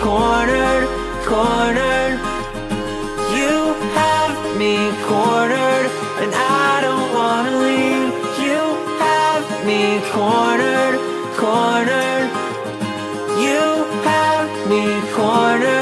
cornered, cornered. You have me cornered, and I don't wanna leave. You have me cornered, cornered. You have me cornered.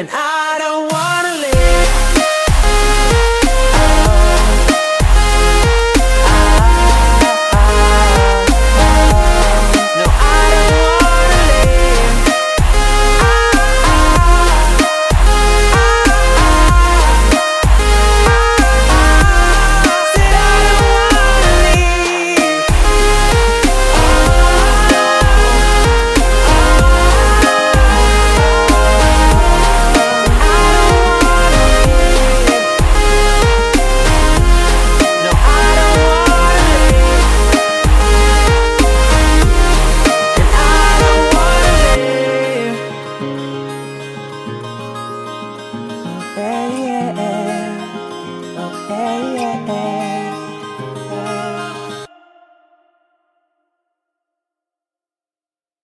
and I